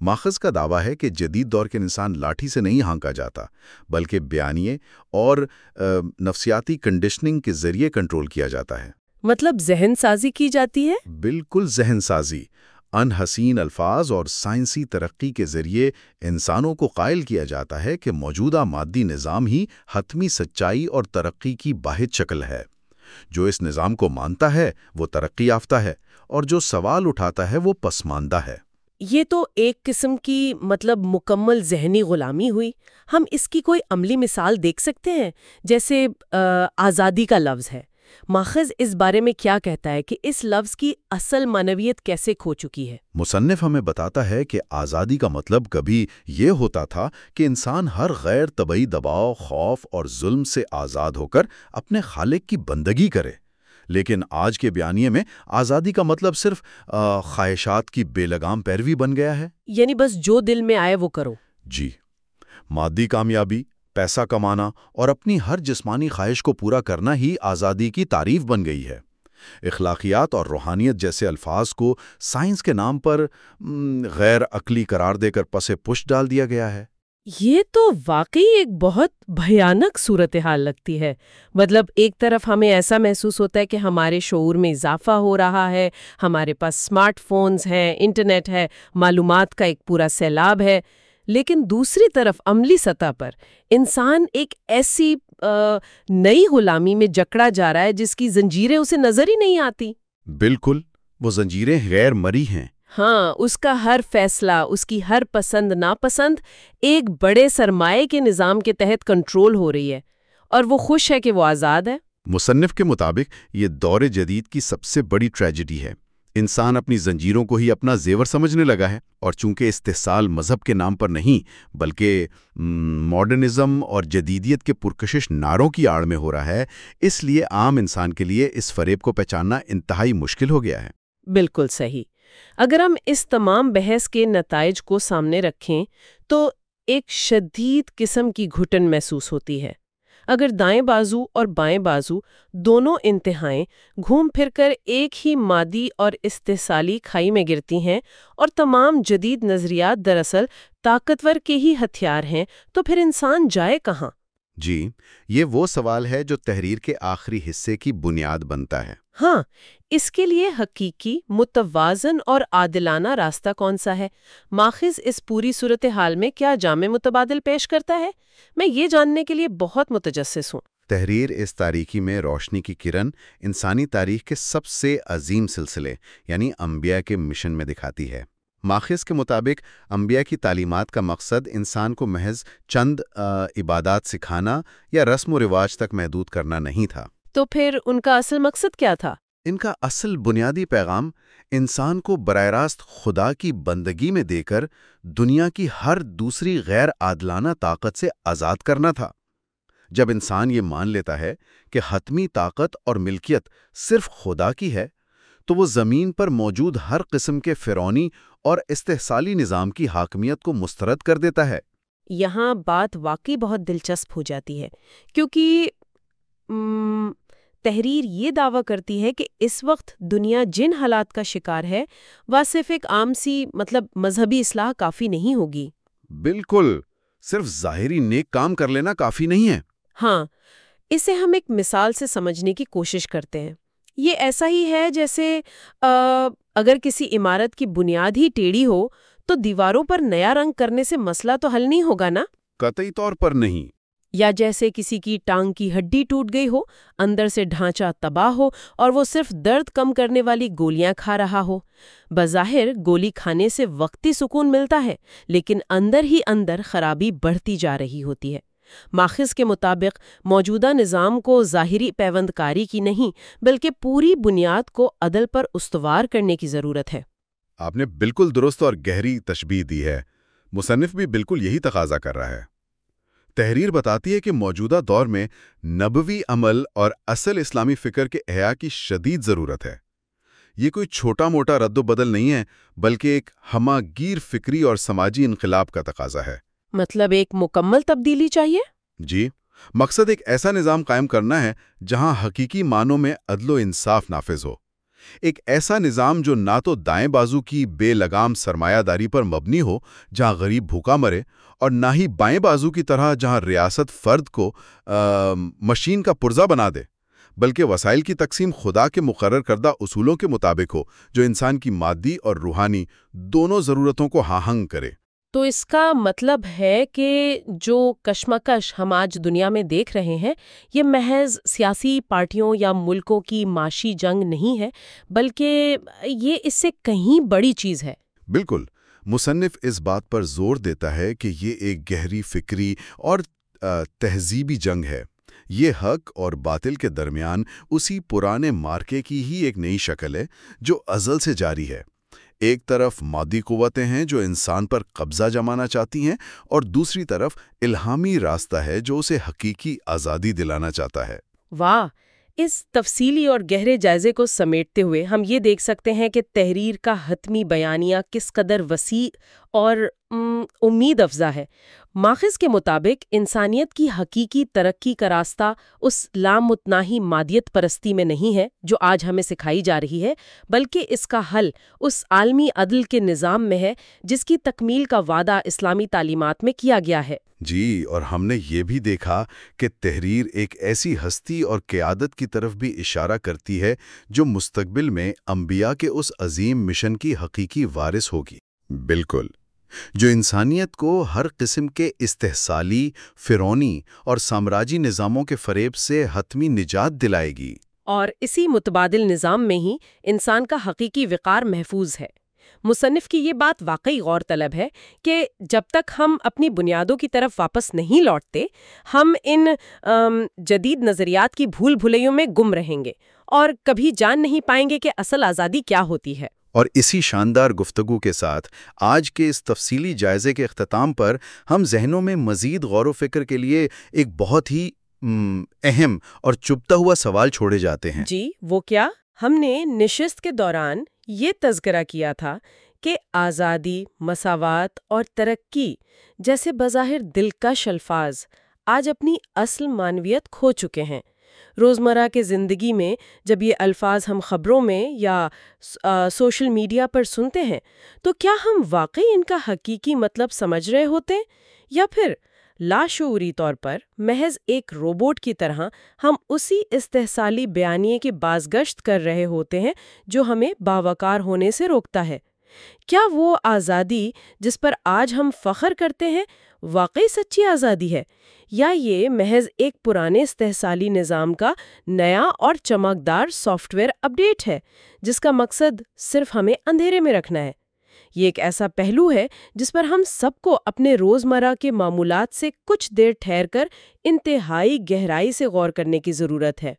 ماخذ کا دعویٰ ہے کہ جدید دور کے انسان لاٹھی سے نہیں ہانکا جاتا بلکہ بیانیے اور آ، نفسیاتی کنڈیشننگ کے ذریعے کنٹرول کیا جاتا ہے۔ مطلب ذہن سازی کی جاتی ہے؟ بالکل ذہن سازی۔ ان حسین الفاظ اور سائنسی ترقی کے ذریعے انسانوں کو قائل کیا جاتا ہے کہ موجودہ مادی نظام ہی حتمی سچائی اور ترقی کی واحد شکل ہے۔ جو اس نظام کو مانتا ہے وہ ترقی یافتہ ہے اور جو سوال اٹھاتا ہے وہ پسماندہ ہے۔ یہ تو ایک قسم کی مطلب مکمل ذہنی غلامی ہوئی۔ ہم اس کی کوئی عملی مثال دیکھ سکتے ہیں؟ جیسے آزادی کا لفظ ہے۔ ماخذ اس بارے میں کیا کہتا ہے کہ اس لفظ کی اصل معنویت کیسے کھو چکی ہے؟ مصنف ہمیں بتاتا ہے کہ آزادی کا مطلب کبھی یہ ہوتا تھا کہ انسان ہر غیر طبعی دباؤ خوف اور ظلم سے آزاد ہو کر اپنے خالق کی بندگی کرے۔ لیکن آج کے بیانیے میں آزادی کا مطلب صرف خواہشات کی بے لگام پیروی بن گیا ہے۔ یعنی بس جو دل میں آئے وہ کرو۔ جی۔ مادی کامیابی پیسہ کمانا اور اپنی ہر جسمانی خواہش کو پورا کرنا ہی آزادی کی تعریف بن گئی ہے۔ اخلاقیات اور روحانیت جیسے الفاظ کو سائنس کے نام پر غیر عقلی قرار دے کر پسے پش ڈال دیا گیا ہے۔ یہ تو واقعی ایک بہت بھیانک صورتحال لگتی ہے۔ مطلب ایک طرف ہمیں ایسا محسوس ہوتا ہے کہ ہمارے شعور میں اضافہ ہو رہا ہے، ہمارے پاس اسمارٹ فونز ہیں، انٹرنیٹ ہے، معلومات کا ایک پورا سیلاب ہے۔ لیکن دوسری طرف عملی سطح پر انسان ایک ایسی نئی غلامی میں جکڑا جا رہا ہے جس کی زنجیریں اسے نظر ہی نہیں آتی۔ بالکل وہ زنجیریں غیر مری ہیں۔ ہاں اس کا ہر فیصلہ اس کی ہر پسند ناپسند ایک بڑے سرمایہ کے نظام کے تحت کنٹرول ہو رہی ہے اور وہ خوش ہے کہ وہ آزاد ہے۔ مصنف کے مطابق یہ دور جدید کی سب سے بڑی ٹریجڈی ہے۔ انسان اپنی زنجیروں کو ہی اپنا زیور سمجھنے لگا ہے اور چونکہ استحصال مذہب کے نام پر نہیں، بلکہ ماڈرنزم اور جدیدیت کے پرکشش ناروں کی آڑ میں ہو رہا ہے، اس لیے عام انسان کے لیے اس فریب کو پہچاننا انتہائی مشکل ہو گیا ہے۔ بالکل صحیح۔ اگر ہم اس تمام بحث کے نتائج کو سامنے رکھیں، تو ایک شدید قسم کی گھٹن محسوس ہوتی ہے۔ اگر دائیں بازو اور بائیں بازو دونوں انتہائیں گھوم پھر کر ایک ہی مادی اور استحصالی کھائی میں گرتی ہیں اور تمام جدید نظریات دراصل طاقتور کے ہی ہتھیار ہیں، تو پھر انسان جائے کہاں؟ جی یہ وہ سوال ہے جو تحریر کے آخری حصے کی بنیاد بنتا ہے۔ ہاں اس کے لیے حقیقی متوازن اور عادلانہ راستہ کون سا ہے؟ ماخذ اس پوری صورتحال میں کیا جامع متبادل پیش کرتا ہے؟ میں یہ جاننے کے لیے بہت متجسس ہوں۔ تحریر اس تاریخی میں روشنی کی کرن انسانی تاریخ کے سب سے عظیم سلسلے یعنی انبیاء کے مشن میں دکھاتی ہے۔ ماخذ کے مطابق انبیاء کی تعلیمات کا مقصد انسان کو محض چند عبادات سکھانا یا رسم و رواج تک محدود کرنا نہیں تھا۔ تو پھر ان کا اصل مقصد کیا تھا؟ ان کا اصل بنیادی پیغام انسان کو براہ راست خدا کی بندگی میں دے کر دنیا کی ہر دوسری غیر عادلانہ طاقت سے آزاد کرنا تھا۔ جب انسان یہ مان لیتا ہے کہ حتمی طاقت اور ملکیت صرف خدا کی ہے تو وہ زمین پر موجود ہر قسم کے فرونی اور استحصالی نظام کی حاکمیت کو مسترد کر دیتا ہے۔ یہاں بات واقعی بہت دلچسپ ہو جاتی ہے کیونکہ تحریر یہ دعویٰ کرتی ہے کہ اس وقت دنیا جن حالات کا شکار ہے وہ صرف ایک عام سی مطلب مذہبی اصلاح کافی نہیں ہوگی۔ بالکل صرف ظاہری نیک کام کر لینا کافی نہیں ہے۔ ہاں اسے ہم ایک مثال سے سمجھنے کی کوشش کرتے ہیں۔ یہ ایسا ہی ہے جیسے اگر کسی عمارت کی بنیاد ہی ٹیڑھی ہو تو دیواروں پر نیا رنگ کرنے سے مسئلہ تو حل نہیں ہوگا نا؟ قطعی طور پر نہیں۔ یا جیسے کسی کی ٹانگ کی ہڈی ٹوٹ گئی ہو اندر سے ڈھانچہ تباہ ہو اور وہ صرف درد کم کرنے والی گولیاں کھا رہا ہو۔ بظاہر گولی کھانے سے وقتی سکون ملتا ہے لیکن اندر ہی اندر خرابی بڑھتی جا رہی ہوتی ہے۔ ماخذ کے مطابق موجودہ نظام کو ظاہری پیوند کاری کی نہیں بلکہ پوری بنیاد کو عدل پر استوار کرنے کی ضرورت ہے۔ آپ نے بالکل درست اور گہری تشبیح دی ہے۔ مصنف بھی بالکل یہی تقاضا کر رہا ہے۔ تحریر بتاتی ہے کہ موجودہ دور میں نبوی عمل اور اصل اسلامی فکر کے احیاء کی شدید ضرورت ہے۔ یہ کوئی چھوٹا موٹا رد و بدل نہیں ہے بلکہ ایک ہمہ گیر فکری اور سماجی انقلاب کا تقاضا ہے۔ مطلب ایک مکمل تبدیلی چاہیے؟ جی مقصد ایک ایسا نظام قائم کرنا ہے جہاں حقیقی معنوں میں عدل و انصاف نافذ ہو۔ ایک ایسا نظام جو نہ تو دائیں بازو کی بے لگام سرمایہ داری پر مبنی ہو، جہاں غریب بھوکا مرے، اور نہ ہی بائیں بازو کی طرح جہاں ریاست فرد کو مشین کا پرزہ بنا دے، بلکہ وسائل کی تقسیم خدا کے مقرر کردہ اصولوں کے مطابق ہو، جو انسان کی مادی اور روحانی دونوں ضرورتوں کو ہاہنگ کرے۔ تو اس کا مطلب ہے کہ جو کشمکش ہم آج دنیا میں دیکھ رہے ہیں، یہ محض سیاسی پارٹیوں یا ملکوں کی معاشی جنگ نہیں ہے، بلکہ یہ اس سے کہیں بڑی چیز ہے۔ بالکل۔ مصنف اس بات پر زور دیتا ہے کہ یہ ایک گہری فکری اور تہذیبی جنگ ہے۔ یہ حق اور باطل کے درمیان اسی پرانے مارکے کی ہی ایک نئی شکل ہے جو ازل سے جاری ہے۔ ایک طرف مادی قوتیں ہیں جو انسان پر قبضہ جمانا چاہتی ہیں اور دوسری طرف الہامی راستہ ہے جو اسے حقیقی آزادی دلانا چاہتا ہے۔ واہ! اس تفصیلی اور گہرے جائزے کو سمیٹتے ہوئے ہم یہ دیکھ سکتے ہیں کہ تحریر کا حتمی بیانیہ کس قدر وسیع اور امید افزا ہے۔ ماخذ کے مطابق انسانیت کی حقیقی ترقی کا راستہ اس لامتناہی مادیت پرستی میں نہیں ہے جو آج ہمیں سکھائی جا رہی ہے، بلکہ اس کا حل اس عالمی عدل کے نظام میں ہے جس کی تکمیل کا وعدہ اسلامی تعلیمات میں کیا گیا ہے۔ جی اور ہم نے یہ بھی دیکھا کہ تحریر ایک ایسی ہستی اور قیادت کی طرف بھی اشارہ کرتی ہے جو مستقبل میں انبیاء کے اس عظیم مشن کی حقیقی وارث ہوگی۔ بالکل۔ جو انسانیت کو ہر قسم کے استحصالی، فرونی اور سامراجی نظاموں کے فریب سے حتمی نجات دلائے گی۔ اور اسی متبادل نظام میں ہی انسان کا حقیقی وقار محفوظ ہے۔ مصنف کی یہ بات واقعی غور طلب ہے کہ جب تک ہم اپنی بنیادوں کی طرف واپس نہیں لوٹتے، ہم ان جدید نظریات کی بھول بھلیوں میں گم رہیں گے اور کبھی جان نہیں پائیں گے کہ اصل آزادی کیا ہوتی ہے۔ اور اسی شاندار گفتگو کے ساتھ آج کے اس تفصیلی جائزے کے اختتام پر ہم ذہنوں میں مزید غور و فکر کے لیے ایک بہت ہی اہم اور چپتا ہوا سوال چھوڑے جاتے ہیں۔ جی وہ کیا؟ ہم نے نشست کے دوران یہ تذکرہ کیا تھا کہ آزادی، مساوات اور ترقی جیسے بظاہر دلکش الفاظ آج اپنی اصل معنویت کھو چکے ہیں۔ روزمرہ کے زندگی میں جب یہ الفاظ ہم خبروں میں یا سوشل میڈیا پر سنتے ہیں، تو کیا ہم واقعی ان کا حقیقی مطلب سمجھ رہے ہوتے؟ یا پھر لاشعوری طور پر محض ایک روبوٹ کی طرح ہم اسی استحصالی بیانیے کی بازگشت کر رہے ہوتے ہیں جو ہمیں باوقار ہونے سے روکتا ہے؟ کیا وہ آزادی جس پر آج ہم فخر کرتے ہیں واقعی سچی آزادی ہے، یا یہ محض ایک پرانے استحصالی نظام کا نیا اور چمکدار سافٹ ویئر اپڈیٹ ہے، جس کا مقصد صرف ہمیں اندھیرے میں رکھنا ہے۔ یہ ایک ایسا پہلو ہے جس پر ہم سب کو اپنے روزمرہ کے معمولات سے کچھ دیر ٹھہر کر انتہائی گہرائی سے غور کرنے کی ضرورت ہے۔